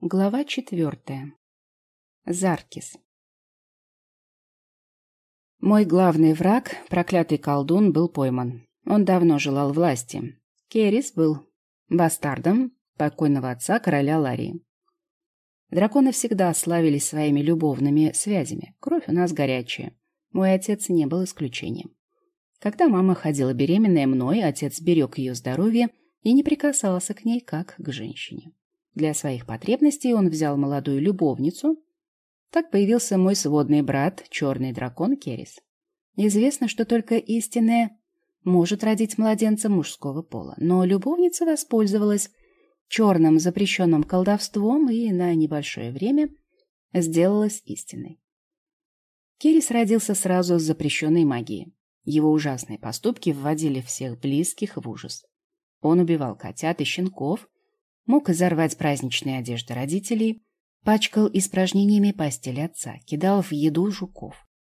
Глава четвертая. Заркис. Мой главный враг, проклятый колдун, был пойман. Он давно желал власти. Керис был бастардом покойного отца короля Ларии. Драконы всегда славились своими любовными связями. Кровь у нас горячая. Мой отец не был исключением. Когда мама ходила беременная мной, отец берег ее здоровье и не прикасался к ней, как к женщине. Для своих потребностей он взял молодую любовницу. Так появился мой сводный брат, черный дракон Керис. Известно, что только истинная может родить младенца мужского пола, но любовница воспользовалась черным запрещенным колдовством и на небольшое время сделалась истинной. Керис родился сразу с запрещенной магией. Его ужасные поступки вводили всех близких в ужас. Он убивал котят и щенков, мог изорвать праздничные одежды родителей, пачкал испражнениями постель отца, кидал в еду жуков.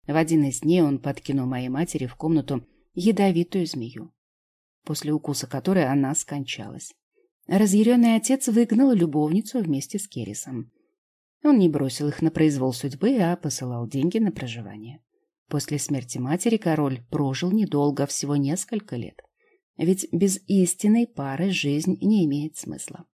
В один из дней он подкинул моей матери в комнату ядовитую змею, после укуса которой она скончалась. Разъяренный отец выгнал любовницу вместе с Керрисом. Он не бросил их на произвол судьбы, а посылал деньги на проживание. После смерти матери король прожил недолго, всего несколько лет. Ведь без истинной пары жизнь не имеет смысла.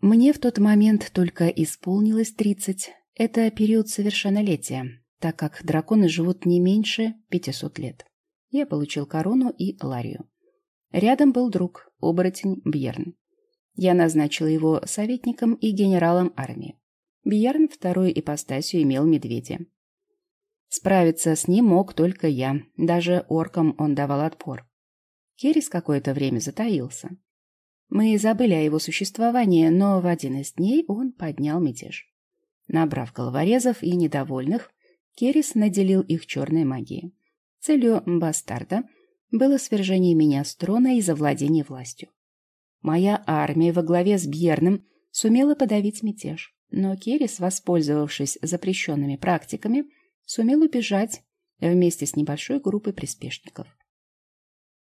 Мне в тот момент только исполнилось тридцать. Это период совершеннолетия, так как драконы живут не меньше пятисот лет. Я получил корону и Ларию. Рядом был друг, оборотень Бьерн. Я назначила его советником и генералом армии. Бьерн второй ипостасью имел медведя. Справиться с ним мог только я, даже оркам он давал отпор. Керис какое-то время затаился. Мы забыли о его существовании, но в один из дней он поднял мятеж. Набрав головорезов и недовольных, Керис наделил их черной магией. Целью бастарда было свержение меня с трона и завладение властью. Моя армия во главе с Бьерном сумела подавить мятеж, но Керис, воспользовавшись запрещенными практиками, сумел убежать вместе с небольшой группой приспешников.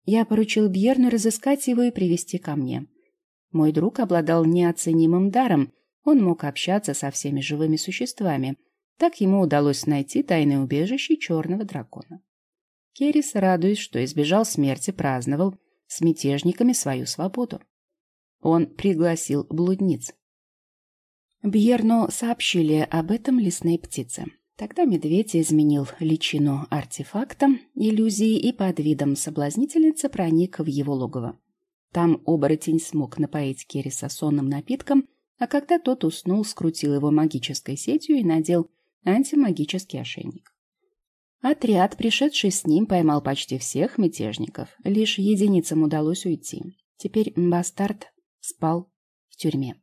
Я поручил Бьерну разыскать его и привести ко мне. Мой друг обладал неоценимым даром, он мог общаться со всеми живыми существами. Так ему удалось найти тайное убежище черного дракона. Керрис, радуясь, что избежал смерти, праздновал с мятежниками свою свободу. Он пригласил блудниц. Бьерну сообщили об этом лесные птицы. Тогда медведь изменил личину артефакта, иллюзии и под видом соблазнительницы проник в его логово. Там оборотень смог напоить Керриса сонным напитком, а когда тот уснул, скрутил его магической сетью и надел антимагический ошейник. Отряд, пришедший с ним, поймал почти всех мятежников. Лишь единицам удалось уйти. Теперь бастард спал в тюрьме.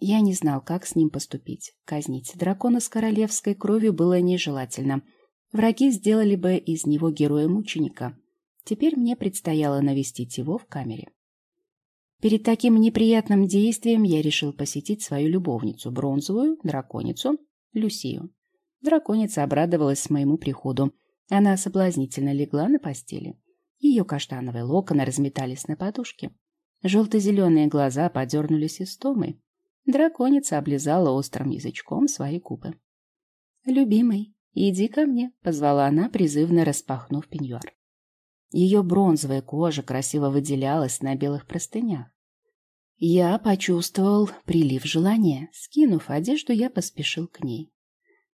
Я не знал, как с ним поступить. Казнить дракона с королевской кровью было нежелательно. Враги сделали бы из него героя-мученика. Теперь мне предстояло навестить его в камере. Перед таким неприятным действием я решил посетить свою любовницу, бронзовую драконицу Люсию. Драконица обрадовалась моему приходу. Она соблазнительно легла на постели. Ее каштановые локоны разметались на подушке. Желто-зеленые глаза подернулись истомой. Драконица облизала острым язычком свои губы. «Любимый, иди ко мне», — позвала она, призывно распахнув пеньюар. Ее бронзовая кожа красиво выделялась на белых простынях. Я почувствовал прилив желания. Скинув одежду, я поспешил к ней.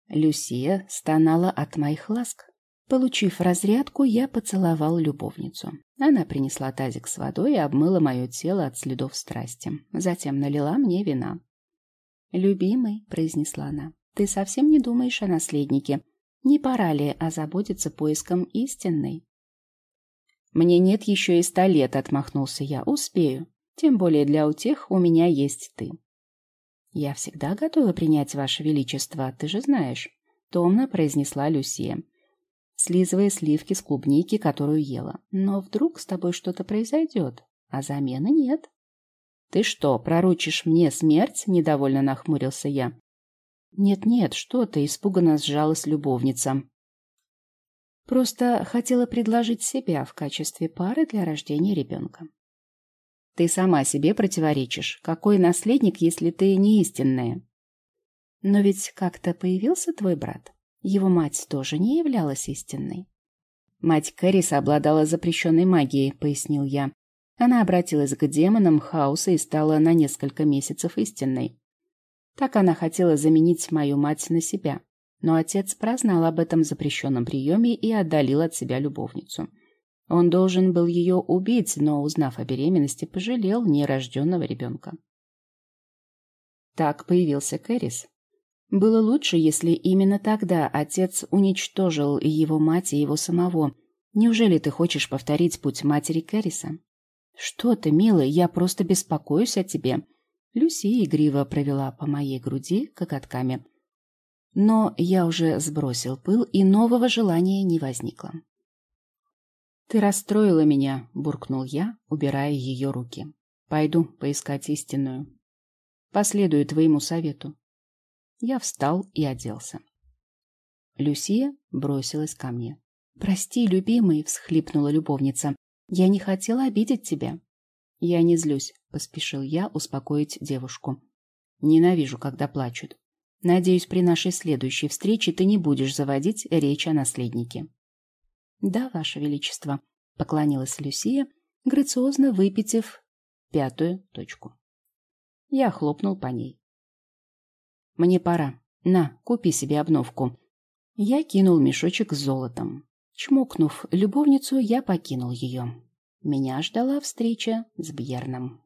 Люсия стонала от моих ласк. Получив разрядку, я поцеловал любовницу. Она принесла тазик с водой и обмыла мое тело от следов страсти. Затем налила мне вина. «Любимый», — произнесла она, — «ты совсем не думаешь о наследнике. Не пора ли озаботиться поиском истинной?» «Мне нет еще и ста лет», — отмахнулся я. «Успею. Тем более для утех у меня есть ты». «Я всегда готова принять ваше величество, ты же знаешь», — томно произнесла Люсия слизывая сливки с клубники, которую ела. Но вдруг с тобой что-то произойдет, а замены нет. «Ты что, пророчишь мне смерть?» — недовольно нахмурился я. «Нет-нет, что ты!» — испуганно сжалась любовница. «Просто хотела предложить себя в качестве пары для рождения ребенка». Ты сама себе противоречишь. Какой наследник, если ты не истинная? Но ведь как-то появился твой брат. Его мать тоже не являлась истинной. Мать Кэриса обладала запрещенной магией, пояснил я. Она обратилась к демонам хаоса и стала на несколько месяцев истинной. Так она хотела заменить мою мать на себя. Но отец прознал об этом запрещенном приеме и отдалил от себя любовницу. Он должен был ее убить, но, узнав о беременности, пожалел нерожденного ребенка. Так появился Кэрис. Было лучше, если именно тогда отец уничтожил его мать и его самого. Неужели ты хочешь повторить путь матери Кэриса? Что ты, милый, я просто беспокоюсь о тебе. Люси игриво провела по моей груди коготками. Но я уже сбросил пыл, и нового желания не возникло. «Ты расстроила меня», — буркнул я, убирая ее руки. «Пойду поискать истинную. Последую твоему совету». Я встал и оделся. Люсия бросилась ко мне. «Прости, любимый», — всхлипнула любовница. «Я не хотела обидеть тебя». «Я не злюсь», — поспешил я успокоить девушку. «Ненавижу, когда плачут. Надеюсь, при нашей следующей встрече ты не будешь заводить речь о наследнике». «Да, Ваше Величество», — поклонилась Люсия, грациозно выпитив пятую точку. Я хлопнул по ней. «Мне пора. На, купи себе обновку». Я кинул мешочек с золотом. Чмокнув любовницу, я покинул ее. Меня ждала встреча с Бьерном.